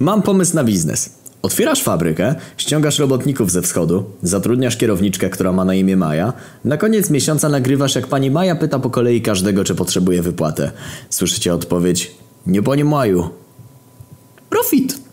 Mam pomysł na biznes. Otwierasz fabrykę, ściągasz robotników ze wschodu, zatrudniasz kierowniczkę, która ma na imię Maja. Na koniec miesiąca nagrywasz, jak pani Maja pyta po kolei każdego, czy potrzebuje wypłatę. Słyszycie odpowiedź: Nie panie Maju. Profit!